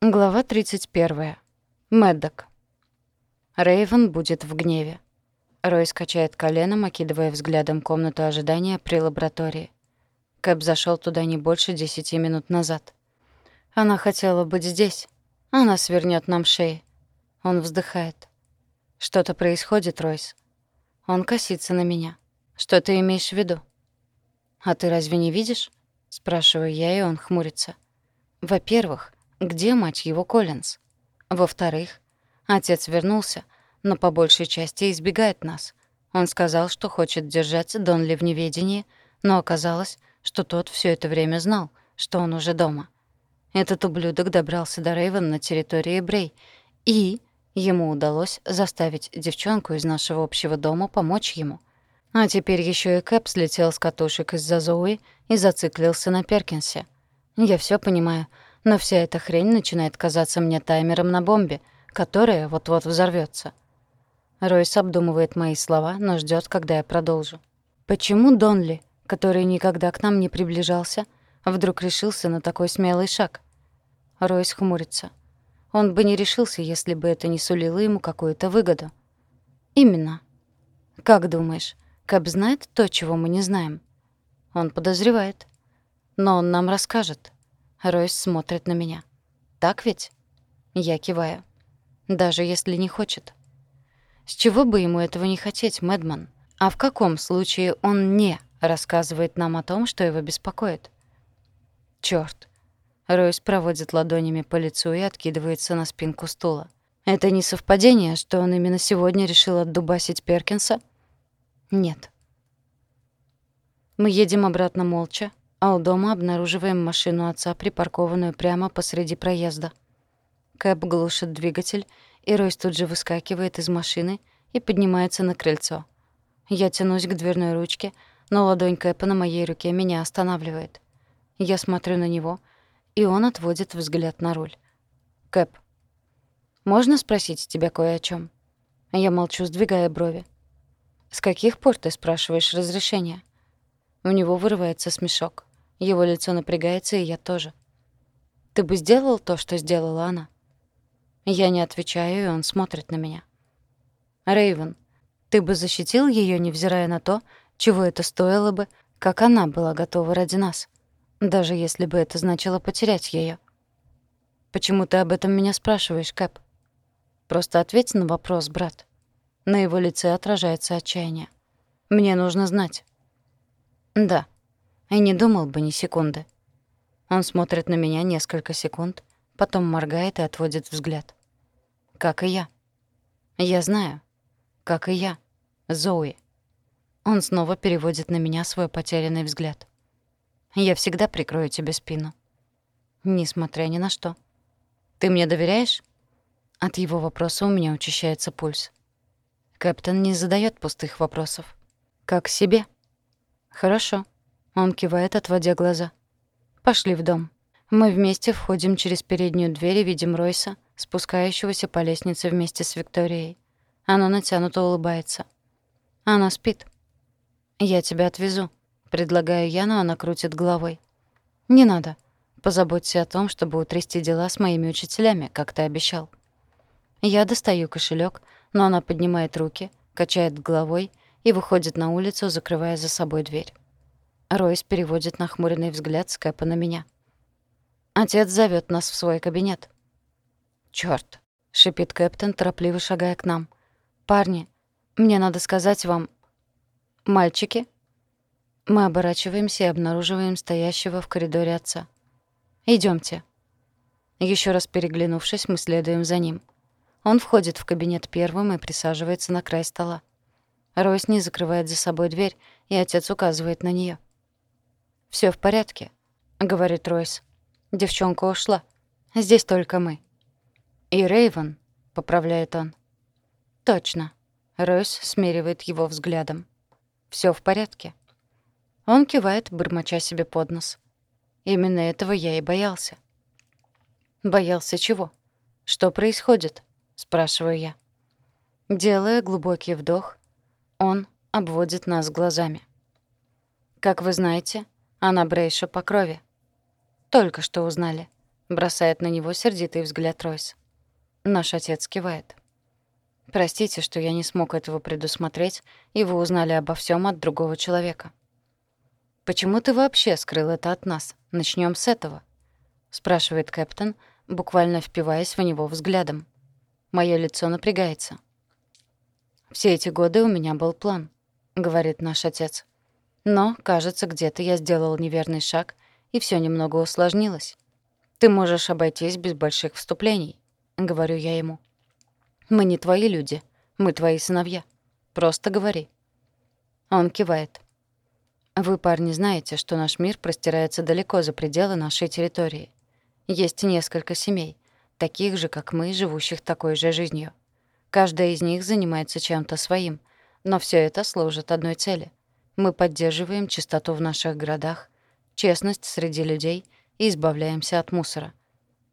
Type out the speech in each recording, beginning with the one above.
Глава 31. Мэддок. Рейвен будет в гневе. Рой скачает коленом, окидывая взглядом комнату ожидания при лаборатории. Кэп зашел туда не больше десяти минут назад. Она хотела быть здесь. Она свернет нам шеи. Он вздыхает. Что-то происходит, Ройс. Он косится на меня. Что ты имеешь в виду? А ты разве не видишь? Спрашиваю я, и он хмурится. Во-первых, где, мать его, Коллинз? Во-вторых, отец вернулся, но по большей части избегает нас. Он сказал, что хочет держать Донли в неведении, но оказалось, что тот все это время знал, что он уже дома. Этот ублюдок добрался до Рейвен на территории Брей, и ему удалось заставить девчонку из нашего общего дома помочь ему. А теперь еще и Кэп слетел с катушек из-за Зои и зациклился на Перкинсе. Я все понимаю — но вся эта хрень начинает казаться мне таймером на бомбе, которая вот-вот взорвется. Ройс обдумывает мои слова, но ждет, когда я продолжу. Почему Донли, который никогда к нам не приближался, вдруг решился на такой смелый шаг? Ройс хмурится. Он бы не решился, если бы это не сулило ему какую-то выгоду. Именно. Как думаешь, Кэп знает то, чего мы не знаем? Он подозревает. Но он нам расскажет. Ройс смотрит на меня. «Так ведь?» Я киваю. «Даже если не хочет». С чего бы ему этого не хотеть, Мэдман? А в каком случае он не рассказывает нам о том, что его беспокоит? Чёрт. Ройс проводит ладонями по лицу и откидывается на спинку стула. Это не совпадение, что он именно сегодня решил отдубасить Перкинса? Нет. Мы едем обратно молча, а у дома обнаруживаем машину отца, припаркованную прямо посреди проезда. Кэп глушит двигатель, и Ройс тут же выскакивает из машины и поднимается на крыльцо. Я тянусь к дверной ручке, но ладонь Кэпа на моей руке меня останавливает. Я смотрю на него, и он отводит взгляд на руль. «Кэп, можно спросить тебя кое о чем? Я молчу, сдвигая брови. «С каких пор ты спрашиваешь разрешения?» У него вырывается смешок. Его лицо напрягается, и я тоже. «Ты бы сделал то, что сделала она?» Я не отвечаю, и он смотрит на меня. Рейвен, ты бы защитил ее, невзирая на то, чего это стоило бы, как она была готова ради нас, даже если бы это значило потерять ее. Почему ты об этом меня спрашиваешь, Кэп? Просто ответь на вопрос, брат. На его лице отражается отчаяние. Мне нужно знать. Да. И не думал бы ни секунды. Он смотрит на меня несколько секунд, потом моргает и отводит взгляд. Как и я. Я знаю. Как и я. Зои. Он снова переводит на меня свой потерянный взгляд. Я всегда прикрою тебе спину. Несмотря ни на что. Ты мне доверяешь? От его вопроса у меня учащается пульс. Капитан не задает пустых вопросов. Как себе? Хорошо. Он кивает, отводя глаза. «Пошли в дом». Мы вместе входим через переднюю дверь и видим Ройса, спускающегося по лестнице вместе с Викторией. Она натянуто улыбается. Она спит. «Я тебя отвезу», — предлагаю я, но она крутит головой. «Не надо. Позаботься о том, чтобы утрясти дела с моими учителями, как ты обещал». Я достаю кошелек, но она поднимает руки, качает головой и выходит на улицу, закрывая за собой дверь. Ройс переводит нахмуренный взгляд с Кэпа на меня. «Отец зовет нас в свой кабинет». «Чёрт!» — шипит Кэптен, торопливо шагая к нам. «Парни, мне надо сказать вам...» «Мальчики?» Мы оборачиваемся и обнаруживаем стоящего в коридоре отца. Идёмте. Ещё раз переглянувшись, мы следуем за ним. Он входит в кабинет первым и присаживается на край стола. Ройс не закрывает за собой дверь, и отец указывает на неё. Все в порядке», — говорит Ройс. «Девчонка ушла. Здесь только мы». «И Рейвен», — поправляет он. «Точно». Ройс смеривает его взглядом. Все в порядке». Он кивает, бормоча себе под нос. Именно этого я и боялся. «Боялся чего? Что происходит?» — спрашиваю я. Делая глубокий вдох, он обводит нас глазами. «Как вы знаете, она Брейша по крови. Только что узнали. Бросает на него сердитый взгляд Ройс. Наш отец кивает. Простите, что я не смог этого предусмотреть, и вы узнали обо всем от другого человека. Почему ты вообще скрыл это от нас? Начнем с этого, спрашивает капитан, буквально впиваясь в него взглядом. Моё лицо напрягается. Все эти годы у меня был план, говорит наш отец. Но, кажется, где-то я сделал неверный шаг, и все немного усложнилось. Ты можешь обойтись без больших вступлений, говорю я ему. Мы не твои люди, мы твои сыновья. Просто говори. Он кивает. Вы, парни, знаете, что наш мир простирается далеко за пределы нашей территории. Есть несколько семей, таких же, как мы, живущих такой же жизнью. Каждая из них занимается чем-то своим, но все это служит одной цели. Мы поддерживаем чистоту в наших городах, честность среди людей и избавляемся от мусора.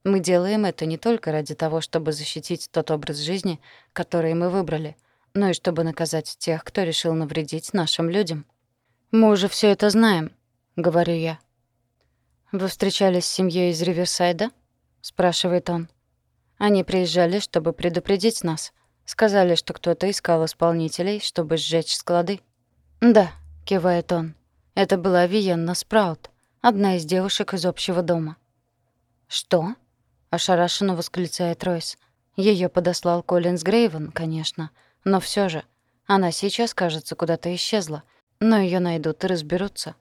Мы делаем это не только ради того, чтобы защитить тот образ жизни, который мы выбрали, но и чтобы наказать тех, кто решил навредить нашим людям. «Мы уже все это знаем», — говорю я. «Вы встречались с семьей из Риверсайда?» — спрашивает он. «Они приезжали, чтобы предупредить нас. Сказали, что кто-то искал исполнителей, чтобы сжечь склады». «Да», — кивает он. «Это была Виенна Спраут, одна из девушек из общего дома». «Что?» ошарашенно восклицает Ройс. Ее подослал Коллинз Грейвен, конечно, но все же. Она сейчас, кажется, куда-то исчезла, но ее найдут и разберутся.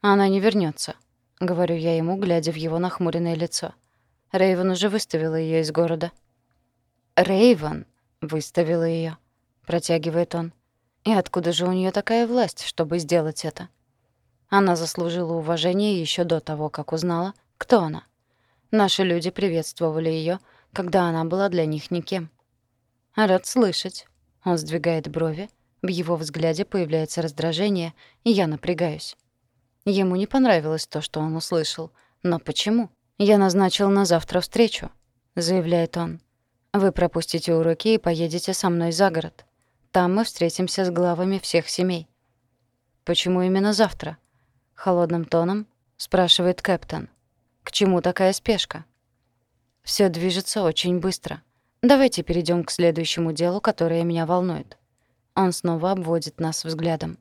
Она не вернется, говорю я ему, глядя в его нахмуренное лицо. Рейвен уже выставила ее из города. Рейвен выставила ее, протягивает он. И откуда же у нее такая власть, чтобы сделать это? Она заслужила уважение еще до того, как узнала, кто она. Наши люди приветствовали ее, когда она была для них никем. «Рад слышать». Он сдвигает брови, в его взгляде появляется раздражение, и я напрягаюсь. Ему не понравилось то, что он услышал. Но почему? «Я назначил на завтра встречу», — заявляет он. «Вы пропустите уроки и поедете со мной за город. Там мы встретимся с главами всех семей». «Почему именно завтра?» — холодным тоном спрашивает капитан. К чему такая спешка? Все движется очень быстро. Давайте перейдем к следующему делу, которое меня волнует. Он снова обводит нас взглядом.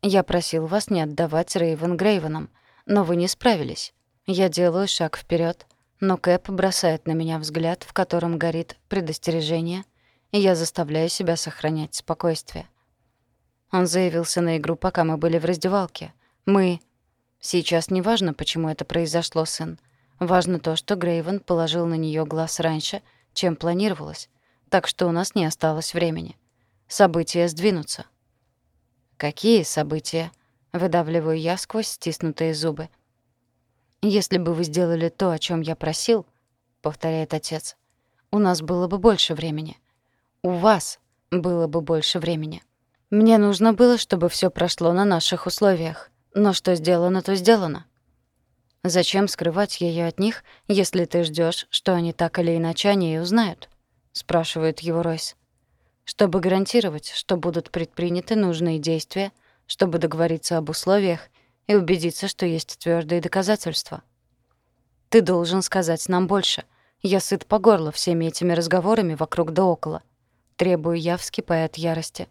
Я просил вас не отдавать Рейвен Грейвенам, но вы не справились. Я делаю шаг вперед, но Кэп бросает на меня взгляд, в котором горит предостережение, и я заставляю себя сохранять спокойствие. Он заявился на игру, пока мы были в раздевалке. Мы Сейчас не важно, почему это произошло, сын. Важно то, что Грейвен положил на нее глаз раньше, чем планировалось, так что у нас не осталось времени. События сдвинутся. Какие события? Выдавливаю я сквозь стиснутые зубы. Если бы вы сделали то, о чем я просил, повторяет отец, у нас было бы больше времени. У вас было бы больше времени. Мне нужно было, чтобы все прошло на наших условиях. Но что сделано, то сделано. Зачем скрывать ее от них, если ты ждешь, что они так или иначе о ней узнают? спрашивает его Ройс. Чтобы гарантировать, что будут предприняты нужные действия, чтобы договориться об условиях и убедиться, что есть твердые доказательства. Ты должен сказать нам больше. Я сыт по горло всеми этими разговорами вокруг да около. Требую я, вскипая от ярости.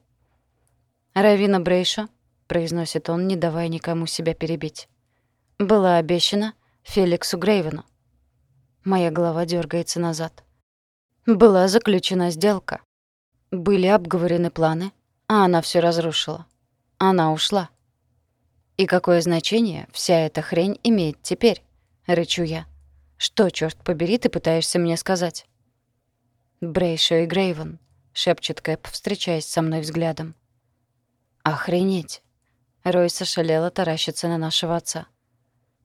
Равина Брейша произносит он, не давая никому себя перебить. Было обещано Феликсу Грейвену. Моя голова дергается назад. Была заключена сделка. Были обговорены планы, а она все разрушила. Она ушла. И какое значение вся эта хрень имеет теперь? Рычу я. Что, черт побери, ты пытаешься мне сказать? Брейшо и Грейвен, шепчет Кэп, встречаясь со мной взглядом. Охренеть. Ройс ошалело таращится на нашего отца.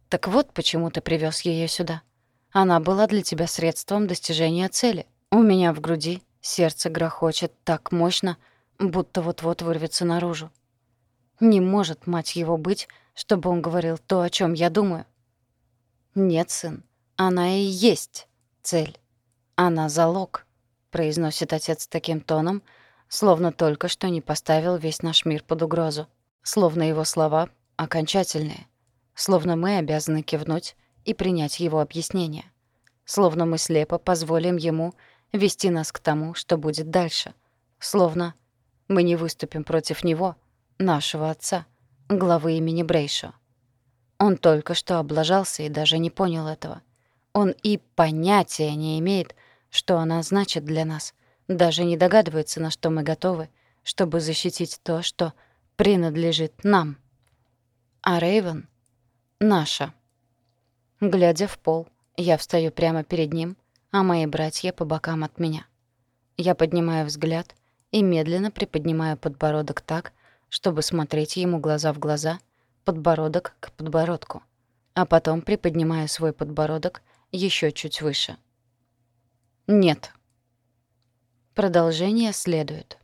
«Так вот почему ты привез ее сюда. Она была для тебя средством достижения цели. У меня в груди сердце грохочет так мощно, будто вот-вот вырвется наружу. Не может, мать его, быть, чтобы он говорил то, о чем я думаю. Нет, сын, она и есть цель. Она залог, произносит отец таким тоном, словно только что не поставил весь наш мир под угрозу словно его слова окончательные, словно мы обязаны кивнуть и принять его объяснение. Словно мы слепо позволим ему вести нас к тому, что будет дальше. Словно мы не выступим против него, нашего отца, главы имени Брейшо. Он только что облажался и даже не понял этого. Он и понятия не имеет, что она значит для нас, даже не догадывается, на что мы готовы, чтобы защитить то, что принадлежит нам. А Рейвен — наша. Глядя в пол, я встаю прямо перед ним, а мои братья по бокам от меня. Я поднимаю взгляд и медленно приподнимаю подбородок так, чтобы смотреть ему глаза в глаза, подбородок к подбородку, а потом приподнимаю свой подбородок еще чуть выше. Нет. Продолжение следует.